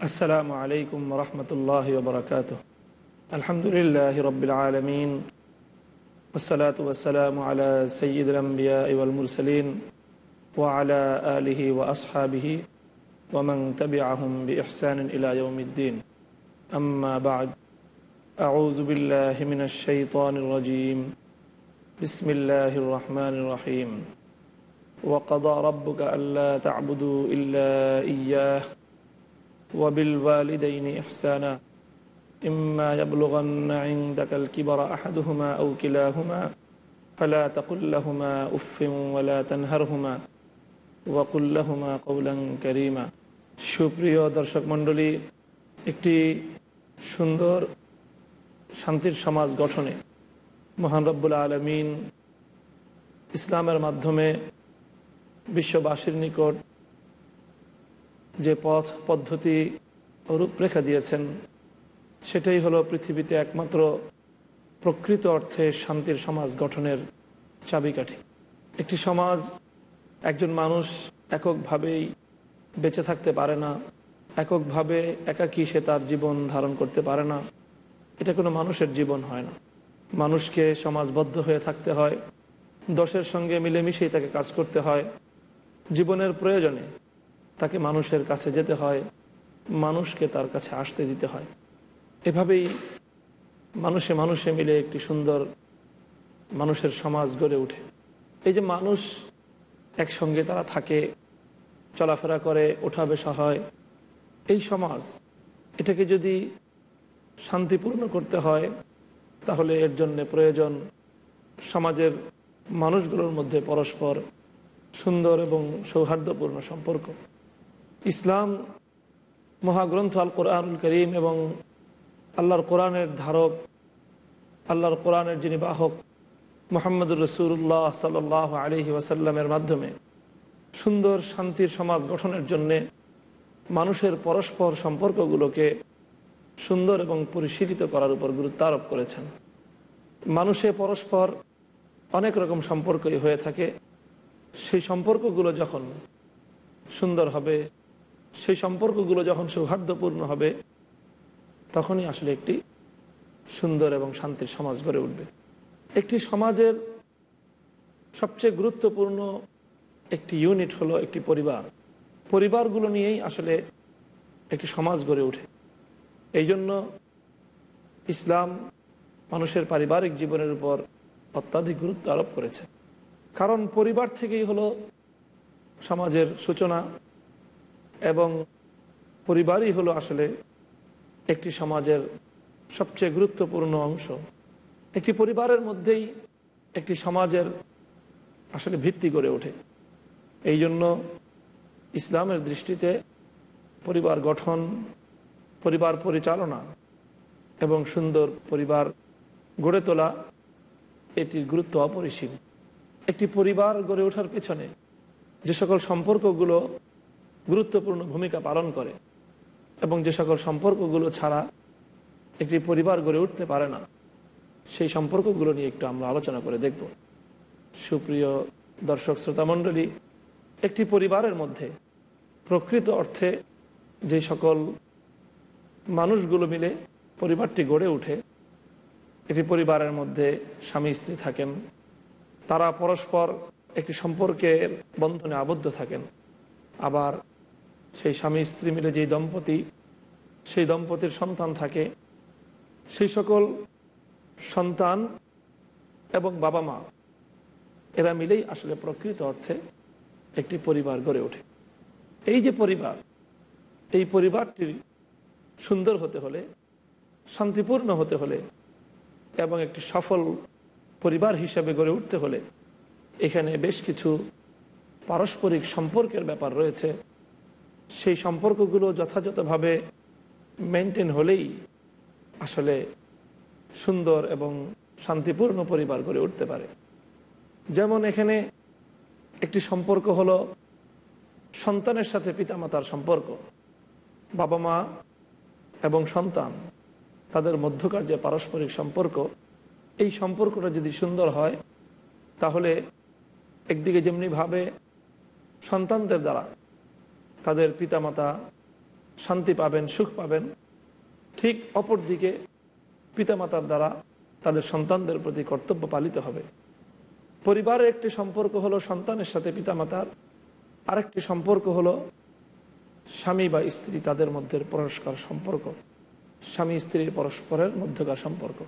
السلام عليكم ورحمة الله وبركاته. الحمد لله رب العالمين والصلاة والسلام على سيد الأنبياء والمرسلين وعلى آله وأصحابه ومن تبعهم بإحسان إلى يوم الدين. أما بعد أعوذ بالله من الشيطان الرجيم. بسم الله الرحمن الرحيم. وقضى ربك ألا تعبدوا إلا إياه. وبالوالدين إحسانا إما يبلغن عندك الكبر أحدهما أو كلاهما فلا تقل لهما أف ولا تنهرهما وقل لهما قولا كريما সুপ্রিয় দর্শক মণ্ডলী একটি সুন্দর শান্তির সমাজ গঠনে মহান রব্বুল আলমিন ইসলামের মাধ্যমে বিশ্ববাসীর নিকট যে পথ, পদ্ধতি রূপরেখা দিয়েছেন, সেটাই হলো পৃথিবীতে একমাত্র প্রকৃত অর্থে শান্তির সমাজ গঠনের চাবিকাঠি। একটি সমাজ একজন মানুষ এককভাবেই বেঁচে থাকতে পারে না, এককভাবে একাকী সে তার জীবন ধারণ করতে পারে না, এটা কোনো মানুষের জীবন হয় না। মানুষকে সমাজবদ্ধ হয়ে থাকতে হয়, দশের সঙ্গে মিলেমিশেই তাকে কাজ করতে হয়, জীবনের প্রয়োজনে তাকে মানুষের কাছে যেতে হয়, মানুষকে তার কাছে আসতে দিতে হয়। এভাবেই মানুষে মানুষে মিলে একটি সুন্দর মানুষের সমাজ গড়ে ওঠে। এই যে মানুষ একসঙ্গে তারা থাকে, চলাফেরা করে, ওঠা বেসা হয়, এই সমাজ এটাকে যদি শান্তিপূর্ণ করতে হয়, তাহলে এর জন্যে প্রয়োজন সমাজের মানুষগুলোর মধ্যে পরস্পর সুন্দর এবং সৌহার্দ্যপূর্ণ সম্পর্ক। ইসলাম মহাগ্রন্থ আল কোরআনুল করিম এবং আল্লাহর কোরআনের ধারক, আল্লাহর কোরআনের যিনি বাহক মোহাম্মদুর রসুল্লাহ সাল আলহি ওয়াসাল্লামের মাধ্যমে সুন্দর শান্তির সমাজ গঠনের জন্যে মানুষের পরস্পর সম্পর্কগুলোকে সুন্দর এবং পরিশীলিত করার উপর গুরুত্ব আরোপ করেছেন। মানুষে পরস্পর অনেক রকম সম্পর্কই হয়ে থাকে। সেই সম্পর্কগুলো যখন সুন্দর হবে সেই সম্পর্কগুলো যখন সৌহার্দ্যপূর্ণ হবে, তখনই আসলে একটি সুন্দর এবং শান্তির সমাজ গড়ে উঠবে। একটি সমাজের সবচেয়ে গুরুত্বপূর্ণ একটি ইউনিট হলো একটি পরিবার। পরিবারগুলো নিয়েই আসলে একটি সমাজ গড়ে ওঠে। এই জন্য ইসলাম মানুষের পারিবারিক জীবনের উপর অত্যাধিক গুরুত্ব আরোপ করেছে। কারণ পরিবার থেকেই হলো সমাজের সূচনা এবং পরিবারই হলো আসলে একটি সমাজের সবচেয়ে গুরুত্বপূর্ণ অংশ। একটি পরিবারের মধ্যেই একটি সমাজের আসলে ভিত্তি গড়ে ওঠে। এই জন্য ইসলামের দৃষ্টিতে পরিবার গঠন, পরিবার পরিচালনা এবং সুন্দর পরিবার গড়ে তোলা এটির গুরুত্ব অপরিসীম। একটি পরিবার গড়ে ওঠার পেছনে যে সকল সম্পর্কগুলো গুরুত্বপূর্ণ ভূমিকা পালন করে এবং যে সকল সম্পর্কগুলো ছাড়া একটি পরিবার গড়ে উঠতে পারে না, সেই সম্পর্কগুলো নিয়ে একটু আমরা আলোচনা করে দেখব। সুপ্রিয় দর্শক শ্রোতামণ্ডলী একটি পরিবারের মধ্যে প্রকৃত অর্থে যে সকল মানুষগুলো মিলে পরিবারটি গড়ে ওঠে একটি পরিবারের মধ্যে স্বামী স্ত্রী থাকেন, তারা পরস্পর একটি সম্পর্কের বন্ধনে আবদ্ধ থাকেন, আবার সেই স্বামী স্ত্রী মিলে যেই দম্পতি, সেই দম্পতির সন্তান থাকে, সেই সকল সন্তান এবং বাবা মা, এরা মিলেই আসলে প্রকৃত অর্থে একটি পরিবার গড়ে ওঠে। এই যে পরিবার, এই পরিবারটি সুন্দর হতে হলে, শান্তিপূর্ণ হতে হলে এবং একটি সফল পরিবার হিসাবে গড়ে উঠতে হলে এখানে বেশ কিছু পারস্পরিক সম্পর্কের ব্যাপার রয়েছে। সেই সম্পর্কগুলো যথাযথভাবে মেনটেন হলেই আসলে সুন্দর এবং শান্তিপূর্ণ পরিবার গড়ে উঠতে পারে। যেমন এখানে একটি সম্পর্ক হলো সন্তানের সাথে পিতামাতার সম্পর্ক। বাবা মা এবং সন্তান, তাদের মধ্যকার যে পারস্পরিক সম্পর্ক, এই সম্পর্কটা যদি সুন্দর হয়, তাহলে একদিকে যেমনিভাবে সন্তানদের দ্বারা তাদের পিতামাতা শান্তি পাবেন, সুখ পাবেন। ঠিক অপর দিকে পিতামাতার দ্বারা তাদের সন্তানদের প্রতি কর্তব্য পালিত হবে। পরিবারের একটি সম্পর্ক হলো সন্তানের সাথে পিতামাতার। আরেকটি সম্পর্ক হলো স্বামী বা স্ত্রী তাদের মধ্যে পরস্পর সম্পর্ক। স্বামী স্ত্রীর পরস্পরের মধ্যকার সম্পর্ক।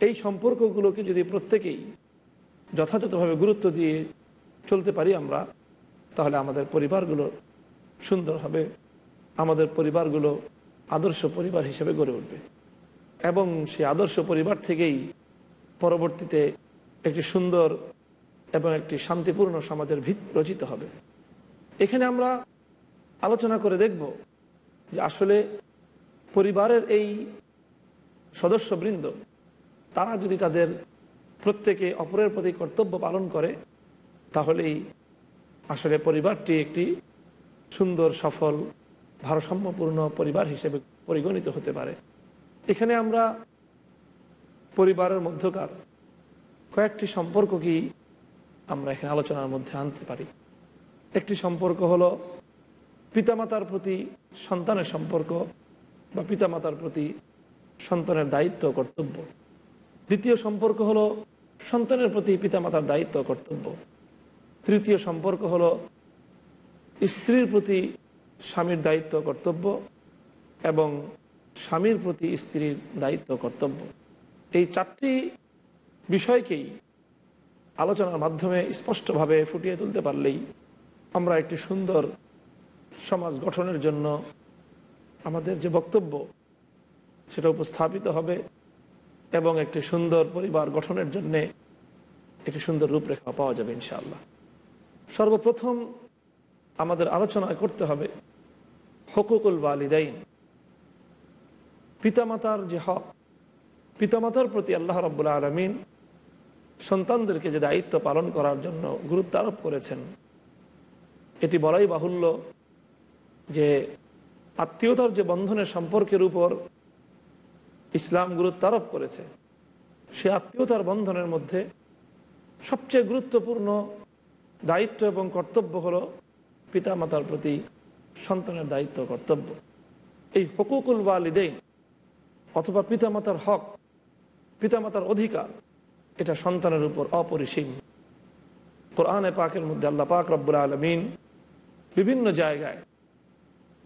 এই সম্পর্কগুলোকে যদি প্রত্যেকেই যথাযথভাবে গুরুত্ব দিয়ে চলতে পারি আমরা, তাহলে আমাদের পরিবারগুলো সুন্দর হবে আমাদের পরিবারগুলো আদর্শ পরিবার হিসেবে গড়ে উঠবে। এবং সেই আদর্শ পরিবার থেকেই পরবর্তীতে একটি সুন্দর এবং একটি শান্তিপূর্ণ সমাজের ভিত রচিত হবে। এখানে আমরা আলোচনা করে দেখব যে আসলে পরিবারের এই সদস্যবৃন্দ, তারা যদি তাদের প্রত্যেকে অপরের প্রতি কর্তব্য পালন করে, তাহলেই আসলে পরিবারটি একটি সুন্দর, সফল, ভারসাম্যপূর্ণ পরিবার হিসেবে পরিগণিত হতে পারে। এখানে আমরা পরিবারের মধ্যকার কয়েকটি সম্পর্ক কি আমরা এখানে আলোচনার মধ্যে আনতে পারি। একটি সম্পর্ক হলো পিতামাতার প্রতি সন্তানের সম্পর্ক বা পিতামাতার প্রতি সন্তানের দায়িত্ব কর্তব্য। দ্বিতীয় সম্পর্ক হলো সন্তানের প্রতি পিতামাতার দায়িত্ব কর্তব্য। তৃতীয় সম্পর্ক হলো স্ত্রীর প্রতি স্বামীর দায়িত্ব কর্তব্য এবং স্বামীর প্রতি স্ত্রীর দায়িত্ব কর্তব্য। এই চারটি বিষয়কেই আলোচনার মাধ্যমে স্পষ্টভাবে ফুটিয়ে তুলতে পারলেই আমরা একটি সুন্দর সমাজ গঠনের জন্য আমাদের যে বক্তব্য, সেটা উপস্থাপিত হবে এবং একটি সুন্দর পরিবার গঠনের জন্যে একটি সুন্দর রূপরেখা পাওয়া যাবে ইনশাআল্লাহ। সর্বপ্রথম আমাদের আলোচনা করতে হবে হকুকুল ওয়ালিদাইন। পিতামাতার যে হক, পিতামাতার প্রতি আল্লাহ রব্বুল্লা আলমিন সন্তানদেরকে যে দায়িত্ব পালন করার জন্য গুরুত্ব আরোপ করেছেন, এটি বলাই বাহুল্য যে আত্মীয়তার যে বন্ধনের সম্পর্কের উপর ইসলাম গুরুত্ব আরোপ করেছে। সে আত্মীয়তার বন্ধনের মধ্যে সবচেয়ে গুরুত্বপূর্ণ দায়িত্ব এবং কর্তব্য হলো পিতামাতার প্রতি সন্তানের দায়িত্ব, কর্তব্য। এই হকুকুল ওয়ালিদেইন অথবা পিতামাতার হক, পিতামাতার অধিকার, এটা সন্তানের উপর অপরিসীম। কোরআনে পাকের মধ্যে আল্লাহ পাক রব্বুল আলমিন বিভিন্ন জায়গায়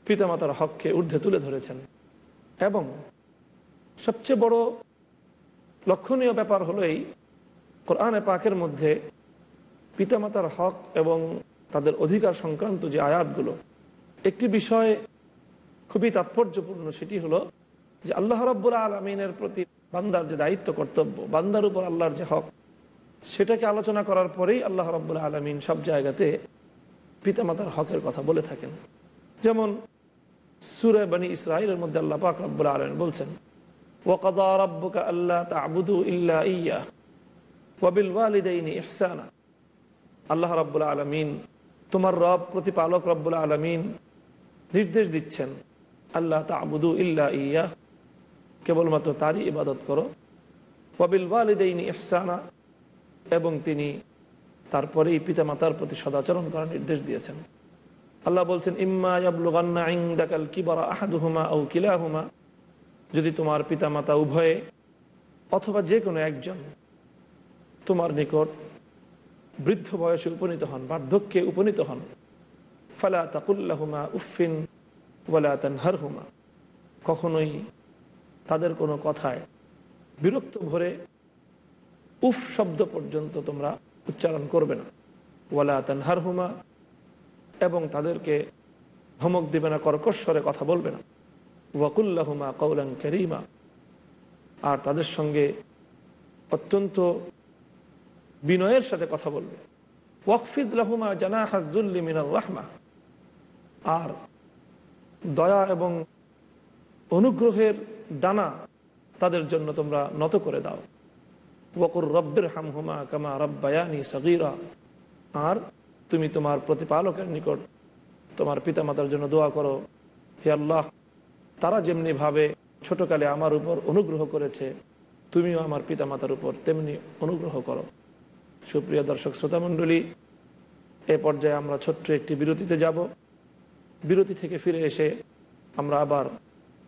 পিতামাতার হককে ঊর্ধ্বে তুলে ধরেছেন। এবং সবচেয়ে বড় লক্ষণীয় ব্যাপার হলো এই, কোরআনে পাকের মধ্যে পিতামাতার হক এবং তাদের অধিকার সংক্রান্ত যে আয়াতগুলো, একটি বিষয় খুবই তাৎপর্যপূর্ণ সেটি হলো যে আল্লাহ রব্বুল্লা আলমিনের প্রতি বান্দার যে দায়িত্ব, কর্তব্য, বান্দার উপর আল্লাহর যে হক, সেটাকে আলোচনা করার পরেই আল্লাহ রব্বুল্লা আলমিন সব জায়গাতে পিতামাতার হকের কথা বলে থাকেন। যেমন সুরে বানী ইসরায়েলের মধ্যে আল্লাহ পাক রব্বুল আলমিন বলছেন আল্লাহ তাবুদু ইল্লা ইয়া ওয়াবিল রব্বুল আলমিন তোমার রব, প্রতিপালক রব্বুল আলমিন নির্দেশ দিচ্ছেন আল্লাহ তাবুদু ইল্লা ইয়া কেবলমাত্র তারই ইবাদত করো। ওয়াবিল ওয়ালিদাইনি ইহসানা, এবং তিনি তারপরেই পিতামাতার প্রতি সদাচরণ করার নির্দেশ দিয়েছেন। আল্লাহ বলছেন, ইম্মা ইয়াবলুগান্না ইংদাকাল কিবারা আহাদুহুমা ও কিলাহুমা। যদি তোমার পিতামাতা উভয়ে অথবা যে কোনো একজন তোমার নিকট বৃদ্ধ বয়সে উপনীত হন, বার্ধক্যে উপনীত হন। ফালা তাকুল্লাহুমা উফিন ওয়ালা কখনোই তাদের কোনো কথায় বিরক্ত ভরে উফ শব্দ পর্যন্ত তোমরা উচ্চারণ করবে না। ওয়ালা তানহার হুমা এবং তাদেরকে ধমক দিবে না কর্কশ্বরে কথা বলবে না। ওয়াকুল্লাহুমা কৌলান করিমা। আর তাদের সঙ্গে অত্যন্ত বিনয়ের সাথে কথা বলবে। ওয়াকফিদ লাহুমা জানা হাজুল্লি মিনার রাহমা। আর দয়া এবং অনুগ্রহের ডানা তাদের জন্য তোমরা নত করে দাও। ওয়াকুর রব্বের হামহুমা কামা রব্বায়ানি সগিরা। আর তুমি তোমার প্রতিপালকের নিকট তোমার পিতামাতার জন্য দোয়া করো, হে আল্লাহ, তারা যেমনিভাবে ছোটকালে আমার উপর অনুগ্রহ করেছে, তুমিও আমার পিতামাতার উপর তেমনি অনুগ্রহ করো। সুপ্রিয় দর্শক শ্রোতামণ্ডলী এ পর্যায়ে আমরা ছোট্ট একটি বিরতিতে যাব। বিরতি থেকে ফিরে এসে আমরা আবার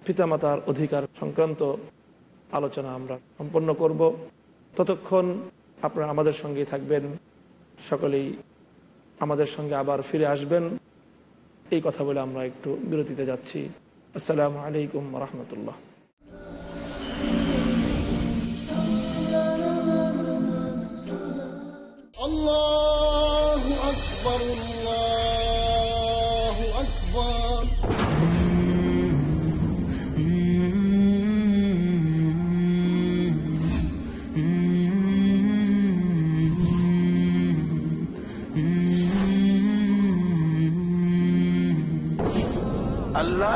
পিতামাতার অধিকার সংক্রান্ত আলোচনা আমরা সম্পন্ন করব। ততক্ষণ আপনারা আমাদের সঙ্গেই থাকবেন। সকলেই আমাদের সঙ্গে আবার ফিরে আসবেন। এই কথা বলে আমরা একটু বিরতিতে যাচ্ছি। আসসালামু আলাইকুম রহমতুল্লাহ।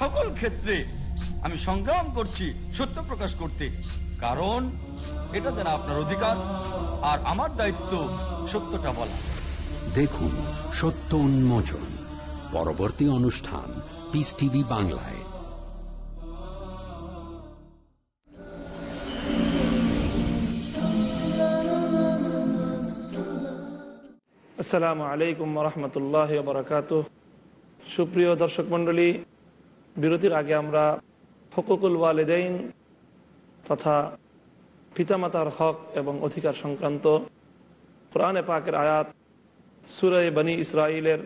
সকল ক্ষেত্রে আমি সংগ্রাম করছি সত্য প্রকাশ করতে। কারণ এটা যেন আপনার অধিকার আর আমার দায়িত্ব সত্যটা বলা। দেখুন সত্য উন্মোচন পরবর্তী অনুষ্ঠান পিস টিভি বাংলায়। আসসালামু আলাইকুম রহমতুল্লাহ বরকাত সুপ্রিয় দর্শক মণ্ডলী বিরতির আগে আমরা হকুকুল ওয়ালেদাইন তথা পিতামাতার হক এবং অধিকার সংক্রান্ত কোরআনে পাকের আয়াত সুরাই বনি ইসরায়েলের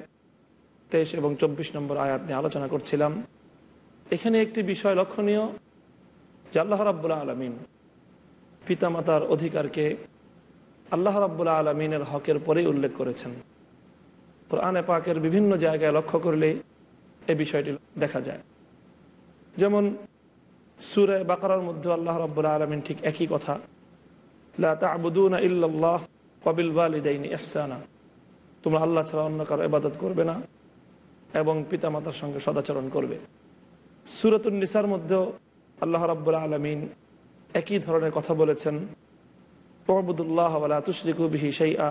তেইশ এবং চব্বিশ নম্বর আয়াত নিয়ে আলোচনা করছিলাম। এখানে একটি বিষয় লক্ষণীয় যে আল্লাহ রাব্বুল আলমিন পিতামাতার অধিকারকে আল্লাহ রাব্বুল আলমিনের হকের পরেই উল্লেখ করেছেন। কোরআনে পাকের বিভিন্ন জায়গায় লক্ষ্য করলেই এ বিষয়টি দেখা যায়। যেমন সুরে বাকারার মধ্যে আল্লাহ রাব্বুল আলমিন ঠিক একই কথা, লা তা'বুদুনা ইল্লাল্লাহ ওয়াবিল ওয়ালিদাইনি ইহসানা তোমরা আল্লাহ ছাড়া অন্য কারও ইবাদত করবে না এবং পিতামাতার সঙ্গে সদাচরণ করবে। সুরতুল নিসার মধ্যেও আল্লাহ রাব্বুল আলমিন একই ধরনের কথা বলেছেন ওয়াবুদুল্লাহ ওয়ালা তুশরিকু বিহি শাইআ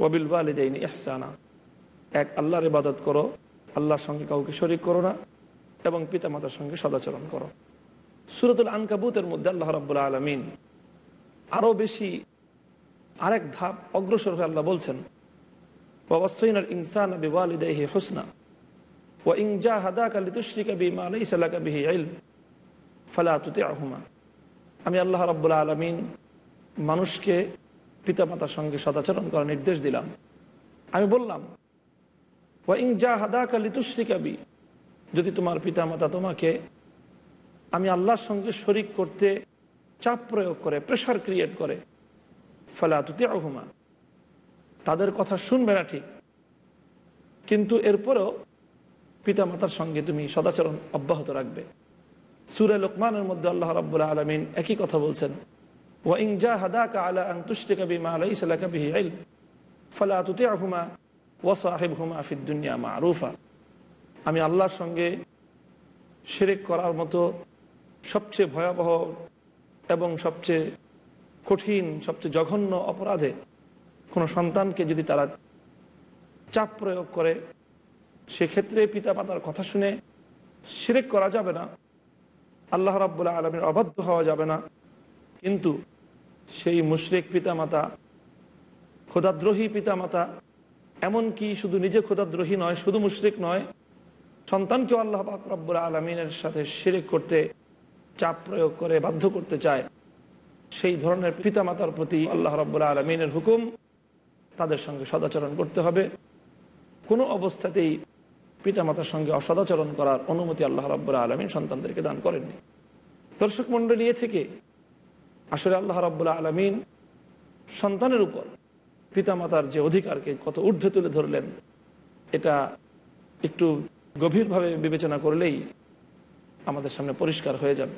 ওয়াবিল ওয়ালিদাইনি ইহসানা এক আল্লাহর ইবাদত করো, আল্লাহর সঙ্গে কাউকে শরিক করো না। এবং পিতামাতার সঙ্গে সদাচরণ করো। সুরতুল আনকাবুতের মধ্যে আল্লাহ রাব্বুল আলমিন আরও বেশি আরেক ধাপ অগ্রসর হয়ে আল্লাহ বলছেন ওয়াসাইনাল ইনসান বিওয়ালিদাইহি হুসনা, ওয়া ইন জাহাদাকা লিতুশরিকা বিমা লাইসা লাকা বিহি ইলম, ফালা তুতি'হুমা আমি আল্লাহ রাব্বুল আলামিন মানুষকে পিতামাতার সঙ্গে সদাচরণ করার নির্দেশ দিলাম। আমি বললাম, ওয়া ইং যা হাদা কালি তুশ্রিকাবি যদি তোমার পিতামাতা তোমাকে আমি আল্লাহর সঙ্গে শরিক করতে চাপ প্রয়োগ করে প্রেশার ক্রিয়েট করে, ফলা তুতে আহমা তাদের কথা শুনবে না ঠিক। কিন্তু এরপরেও পিতামাতার সঙ্গে তুমি সদাচরণ অব্যাহত রাখবে। সুরে লোকমানের মধ্যে আল্লাহ রাব্বুল্লাহ আলমিন একই কথা বলছেন, ওয়া ইং যা হাদাকা আলা আং তুষ্টিকা বিমা আলাইসা লাকা বিহি ইলম, ফালা তুতিআহুমা ওয়া সাহিবহুমা ফিদ দুনিয়া মারুফা। আমি আল্লাহর সঙ্গে শিরিক করার মতো সবচেয়ে ভয়াবহ এবং সবচেয়ে কঠিন, সবচেয়ে জঘন্য অপরাধে কোনো সন্তানকে যদি তারা চাপ প্রয়োগ করে, সেক্ষেত্রে পিতামাতার কথা শুনে শিরেক করা যাবে না। আল্লাহ রাব্বুল্লাহ আলমীর অবাধ্য হওয়া যাবে না। কিন্তু সেই মুশরেক পিতামাতা খোদাদ্রোহী পিতামাতা, এমনকি শুধু নিজে খোদাদ্রোহী নয়, শুধু মুশরেক নয় সন্তানকেও আল্লাহ পাক রব্বুল আলমিনের সাথে শিরেক করতে, চাপ প্রয়োগ করে বাধ্য করতে চায়। সেই ধরনের পিতামাতার প্রতি আল্লাহ রব্বুল্লাহ আলমিনের হুকুম তাদের সঙ্গে সদাচরণ করতে হবে। কোনো অবস্থাতেই পিতামাতার সঙ্গে অসদাচরণ করার অনুমতি আল্লাহ রব্বুল্লাহ আলমিন সন্তানদেরকে দান করেননি। দর্শক মণ্ডলী, এ থেকে আসলে আল্লাহ রব্বুল্লাহ আলমিন সন্তানের উপর পিতামাতার যে অধিকারকে কত ঊর্ধ্বে তুলে ধরলেন, এটা একটু গভীরভাবে বিবেচনা করলেই আমাদের সামনে পরিষ্কার হয়ে যাবে।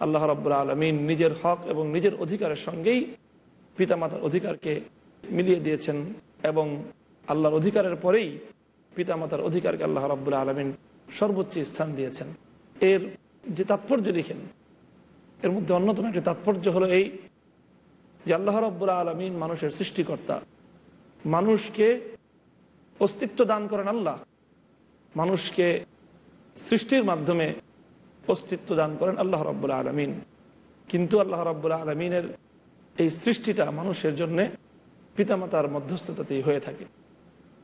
আল্লাহ রাব্বুল আলমিন নিজের হক এবং নিজের অধিকারের সঙ্গেই পিতামাতার অধিকারকে মিলিয়ে দিয়েছেন এবং আল্লাহর অধিকারের পরেই পিতামাতার অধিকারকে আল্লাহ রাব্বুল আলমিন সর্বোচ্চ স্থান দিয়েছেন। এর যে তাৎপর্য লিখেন, এর মধ্যে অন্যতম একটি তাৎপর্য হলো এই যে আল্লাহ রব্বুল আলমিন মানুষের সৃষ্টিকর্তা। মানুষকে অস্তিত্ব দান করেন আল্লাহ। মানুষকে সৃষ্টির মাধ্যমে অস্তিত্ব দান করেন আল্লাহ রব্বুল আলমিন। কিন্তু আল্লাহ রব্বুল আলমিনের এই সৃষ্টিটা মানুষের জন্যে পিতামাতার মধ্যস্থতাতেই হয়ে থাকে।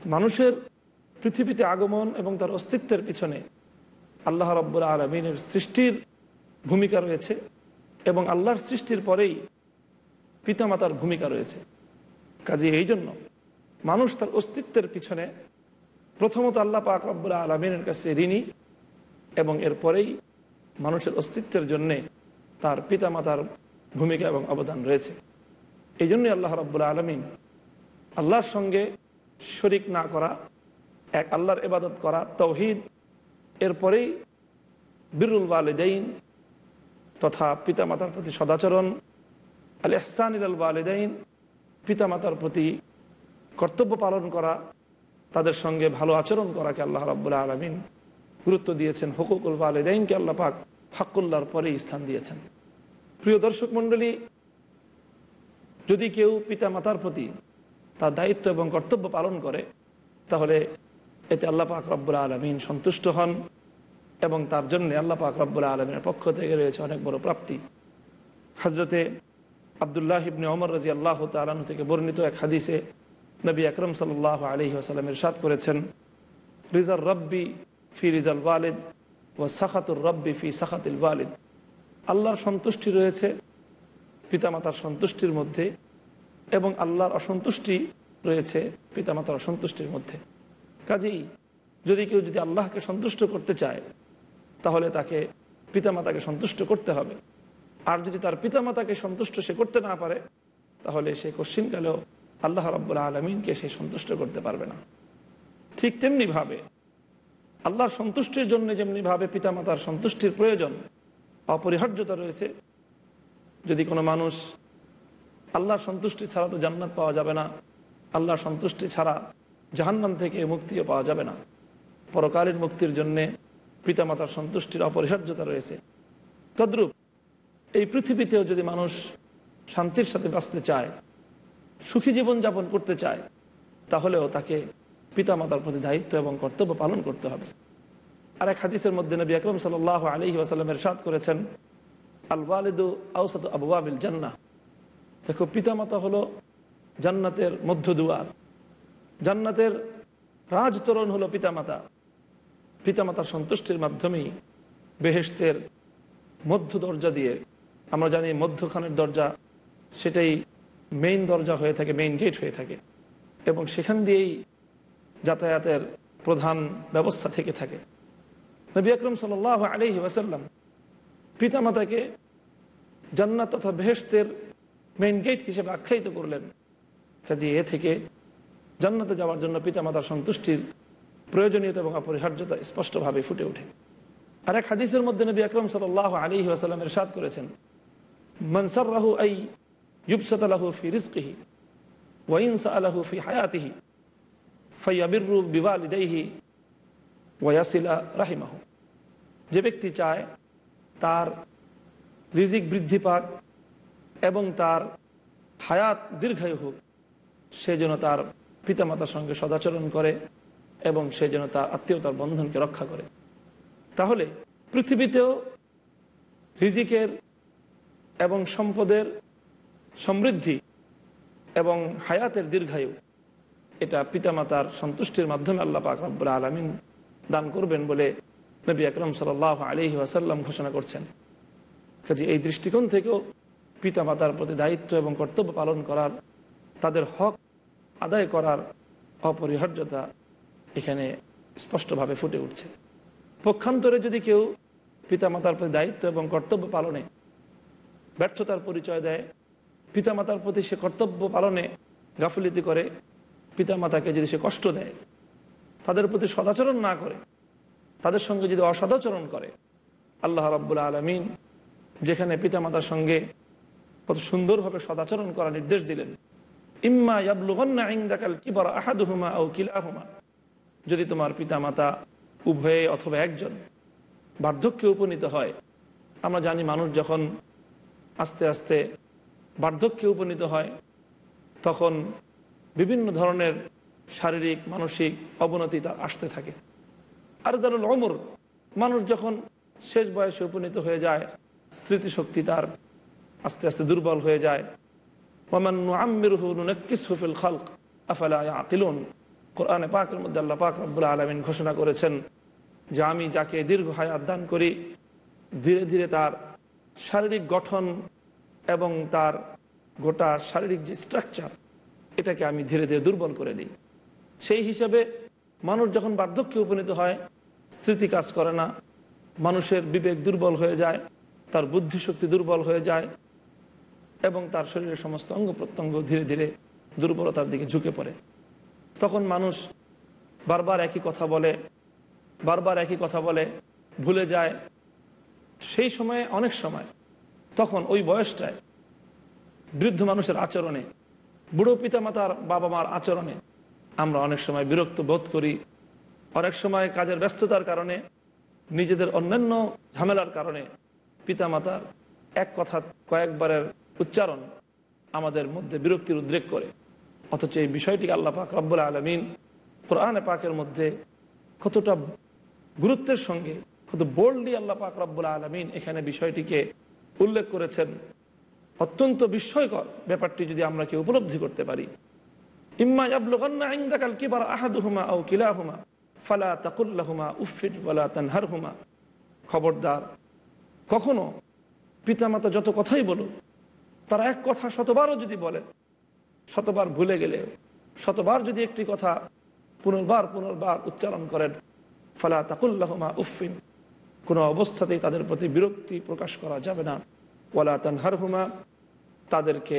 মানুষের পৃথিবীতে আগমন এবং তার অস্তিত্বের পিছনে আল্লাহ রব্বুল আলমিনের সৃষ্টির ভূমিকা রয়েছে এবং আল্লাহর সৃষ্টির পরেই পিতামাতার ভূমিকা রয়েছে। কাজে এই জন্য মানুষ তার অস্তিত্বের পিছনে প্রথমত আল্লাহ পাক রব্বুল আলমিনের কাছে ঋণী এবং এরপরেই মানুষের অস্তিত্বের জন্যে তার পিতামাতার ভূমিকা এবং অবদান রয়েছে। এই জন্যই আল্লাহ রব্বুল আলমিন আল্লাহর সঙ্গে শরিক না করা, এক আল্লাহর ইবাদত করা তৌহিদ, এরপরেই বিরুল ওয়ালেদাইন তথা পিতামাতার প্রতি সদাচরণ আল এহসান ওয়ালেদাইন পিতামাতার প্রতি কর্তব্য পালন করা তাদের সঙ্গে ভালো আচরণ করাকে আল্লাহ রাবুল্লাহ আলমিন গুরুত্ব দিয়েছেন, হকুকুল ওয়ালেদাইনকে আল্লাহ পাক হাক্কুল্লার পরেই স্থান দিয়েছেন। প্রিয় দর্শক মণ্ডলী, যদি কেউ পিতা মাতার প্রতি তার দায়িত্ব এবং কর্তব্য পালন করে, তাহলে এতে আল্লাহ পাক রব্বুল আলমিন সন্তুষ্ট হন এবং তার জন্য আল্লাহ পাক রব্বুল আলমিনের পক্ষ থেকে রয়েছে অনেক বড় প্রাপ্তি। হজরতে আবদুল্লাহ ইবনে অমর রাজি আল্লাহ তালু থেকে বর্ণিত এক হাদিসে নবী আকরম সাল আলহি আসালামের সাদ করেছেন রিজাল রব্বি ফি রিজাল ওয়ালিদ ও সাখাতুর রব্বি ফি সাখাতুল ওয়ালিদ। আল্লাহর সন্তুষ্টি রয়েছে পিতামাতার সন্তুষ্টির মধ্যে এবং আল্লাহর অসন্তুষ্টি রয়েছে পিতামাতার অসন্তুষ্টির মধ্যে। কাজেই যদি কেউ যদি আল্লাহকে সন্তুষ্ট করতে চায়, তাহলে তাকে পিতামাতাকে সন্তুষ্ট করতে হবে। আর যদি তার পিতামাতাকে সন্তুষ্ট সে করতে না পারে, তাহলে সে কশ্চিনকালেও আল্লাহ রাব্বুল্লাহ আলমিনকে সে সন্তুষ্ট করতে পারবে না। ঠিক তেমনিভাবে আল্লাহর সন্তুষ্টির জন্য যেমনিভাবে পিতামাতার সন্তুষ্টির প্রয়োজন, অপরিহার্যতা রয়েছে। যদি কোনো মানুষ আল্লাহর সন্তুষ্টি ছাড়া তো জান্নাত পাওয়া যাবে না, আল্লাহর সন্তুষ্টি ছাড়া জাহান্নাম থেকে মুক্তিও পাওয়া যাবে না। পরকালীন মুক্তির জন্যে পিতামাতার সন্তুষ্টির অপরিহার্যতা রয়েছে। তদ্রূপ এই পৃথিবীতেও যদি মানুষ শান্তির সাথে বাঁচতে চায় সুখী জীবন যাপন করতে চায়, তাহলেও তাকে পিতামাতার প্রতি দায়িত্ব এবং কর্তব্য পালন করতে হবে। আর এক হাদিসের মধ্যে নবী আকরম সাল আলহি আসালামের সাদ করেছেন আল ওয়ালিদু আউসাদ আবুয়াবিল জান্না দেখো, পিতামাতা হলো জান্নাতের মধ্য দুয়ার। জান্নাতের রাজতরণ হলো পিতামাতা। পিতামাতার সন্তুষ্টির মাধ্যমেই বেহেস্তের মধ্য দরজা দিয়ে, আমরা জানি মধ্যখানের দরজা, সেটাই মেইন দরজা হয়ে থাকে মেইন গেট হয়ে থাকে এবং সেখান দিয়েই যাতায়াতের প্রধান ব্যবস্থা থেকে থাকে। নবী আকরম সাল আলহি ওয়াসাল্লাম পিতামাতাকে জান্নাত তথা বেহেস্তের মেইন গেট হিসেবে আখ্যায়িত করলেন। কাজে এ থেকে জান্নাতে যাওয়ার জন্য পিতামাতার সন্তুষ্টির প্রয়োজনীয়তা এবং অপরিহার্যতা স্পষ্টভাবে ফুটে ওঠে। আর এক হাদিসের মধ্যে নবী আকরম সাল আলী ওয়াসাল্লামের সাদ করেছেন মনসার রাহু আই ইউবসাত ফি আলাহু ফি হায়াতিহি যে ব্যক্তি চায় তার রিজিক বৃদ্ধি পাক এবং তার হায়াত দীর্ঘায়ু হোক, সে যেন তার পিতামাতার সঙ্গে সদাচরণ করে এবং সে যেন তার আত্মীয়তার বন্ধনকে রক্ষা করে। তাহলে পৃথিবীতেও রিজিকের এবং সম্পদের সমৃদ্ধি এবং হায়াতের দীর্ঘায়ু। এটা পিতামাতার সন্তুষ্টির মাধ্যমে আল্লাহ পাক রব্বুল আলমিন দান করবেন বলে নবী আকরম সাল আলহি আসাল্লাম ঘোষণা করছেন। কাজে এই দৃষ্টিকোণ থেকেও পিতামাতার প্রতি দায়িত্ব এবং কর্তব্য পালন করার, তাদের হক আদায় করার অপরিহার্যতা এখানে স্পষ্টভাবে ফুটে উঠছে। পক্ষান্তরে যদি কেউ পিতামাতার প্রতি দায়িত্ব এবং কর্তব্য পালনে ব্যর্থতার পরিচয় দেয় পিতামাতার প্রতি সে কর্তব্য পালনে গাফিলিতি করে, পিতামাতাকে যদি সে কষ্ট দেয়, তাদের প্রতি সদাচরণ না করে, তাদের সঙ্গে যদি অসদাচরণ করে, আল্লাহ রাব্বুল আলমিন যেখানে পিতামাতার সঙ্গে কত সুন্দরভাবে সদাচরণ করা নির্দেশ দিলেন, ইম্মা ইয়াবলুগন্না ইংদাকাল কিবার আহাদুহুমা ও কিলাহুমা। যদি তোমার পিতামাতা উভয়ে অথবা একজন বার্ধক্যে উপনীত হয়, আমরা জানি মানুষ যখন আস্তে আস্তে বার্ধক্যে উপনীত হয়, তখন বিভিন্ন ধরনের শারীরিক, মানসিক অবনতি তার আসতে থাকে। আর দারুল অমর মানুষ যখন শেষ বয়সে উপনীত হয়ে যায়, স্মৃতিশক্তি তার আস্তে আস্তে দুর্বল হয়ে যায়। আকিলুন কোরআনে পাকের মধ্যে আল্লাহ পাক রব্বুল আলমিন ঘোষণা করেছেন যে, আমি যাকে দীর্ঘ হায়াত দান করি, ধীরে ধীরে তার শারীরিক গঠন এবং তার গোটা শারীরিক যে স্ট্রাকচার এটাকে আমি ধীরে ধীরে দুর্বল করে দিই। সেই হিসাবে মানুষ যখন বার্ধক্যে উপনীত হয়, স্মৃতি কাজ করে না, মানুষের বিবেক দুর্বল হয়ে যায়, তার বুদ্ধিশক্তি দুর্বল হয়ে যায়, এবং তার শরীরের সমস্ত অঙ্গ প্রত্যঙ্গ ধীরে ধীরে দুর্বলতার দিকে ঝুঁকে পড়ে। তখন মানুষ বারবার একই কথা বলে, বারবার একই কথা বলে, ভুলে যায়। সেই সময়ে, অনেক সময় তখন ওই বয়সটায় বৃদ্ধ মানুষের আচরণে, বুড়ো পিতামাতার বাবা মার আচরণে আমরা অনেক সময় বিরক্ত বোধ করি। অনেক সময় কাজের ব্যস্ততার কারণে, নিজেদের অন্যান্য ঝামেলার কারণে পিতামাতার এক কথা কয়েকবারের উচ্চারণ আমাদের মধ্যে বিরক্তির উদ্রেক করে। অথচ এই বিষয়টিকে আল্লাহ পাক রব্বুল আলমিন কোরআনে পাকের মধ্যে কতটা গুরুত্বের সঙ্গে, কত বোল্ডলি আল্লাহ পাক রব্বুল আলমিন এখানে বিষয়টিকে উল্লেখ করেছেন। অত্যন্ত বিস্ময়কর ব্যাপারটি যদি আমরা কেউ উপলব্ধি করতে পারি। ফালা তাকুল্লাহুমা তানহারহুমা। খবরদার, কখনো পিতামাতা যত কথাই বলুক, তারা এক কথা শতবারও যদি বলেন, শতবার ভুলে গেলে, শতবার যদি একটি কথা পুনর্বার পুনর্বার উচ্চারণ করেন, ফালা তাকুল্লাহমা উফিন কোনো অবস্থাতেই তাদের প্রতি বিরক্তি প্রকাশ করা যাবে না। ওয়ালা তানহারহুমা, তাদেরকে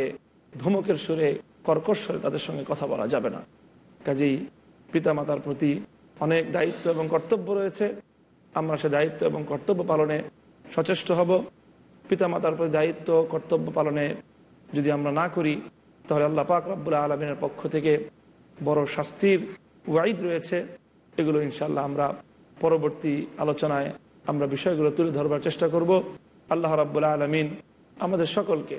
ধমকের সুরে, কর্কশ স্বরে তাদের সঙ্গে কথা বলা যাবে না। কাজেই পিতামাতার প্রতি অনেক দায়িত্ব এবং কর্তব্য রয়েছে। আমরা সে দায়িত্ব এবং কর্তব্য পালনে সচেষ্ট হব। পিতামাতার প্রতি দায়িত্ব, কর্তব্য পালনে যদি আমরা না করি, তাহলে আল্লাহ পাক রব্বুল আলমিনের পক্ষ থেকে বড় শাস্তির ওয়াইদ রয়েছে। এগুলো ইনশাল্লাহ আমরা পরবর্তী আলোচনায় আমরা বিষয়গুলো তুলে ধরবার চেষ্টা করব। আল্লাহ রাবুল আলমিন আমাদের সকলকে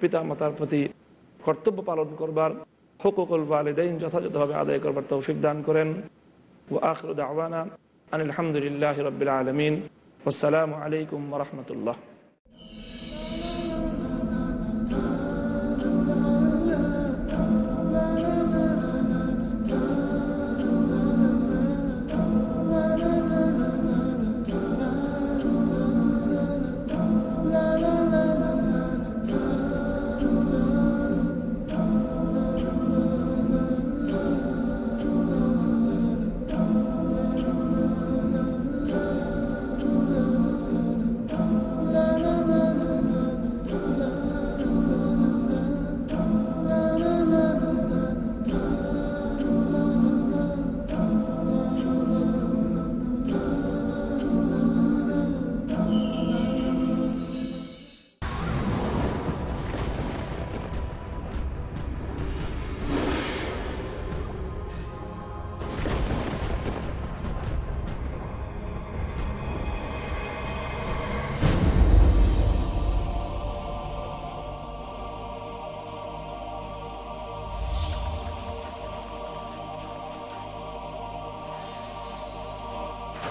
পিতা মাতার প্রতি কর্তব্য পালন করবার হকুকুল ওয়ালিদাইন যথাযথভাবে আদায় করবার তৌফিক দান করেন। ও আখরুদ আওয়ানা আনিলামদুলিল্লাহ রবিল আলমিন। আসসালামু আলাইকুম রহমতুল্লাহ।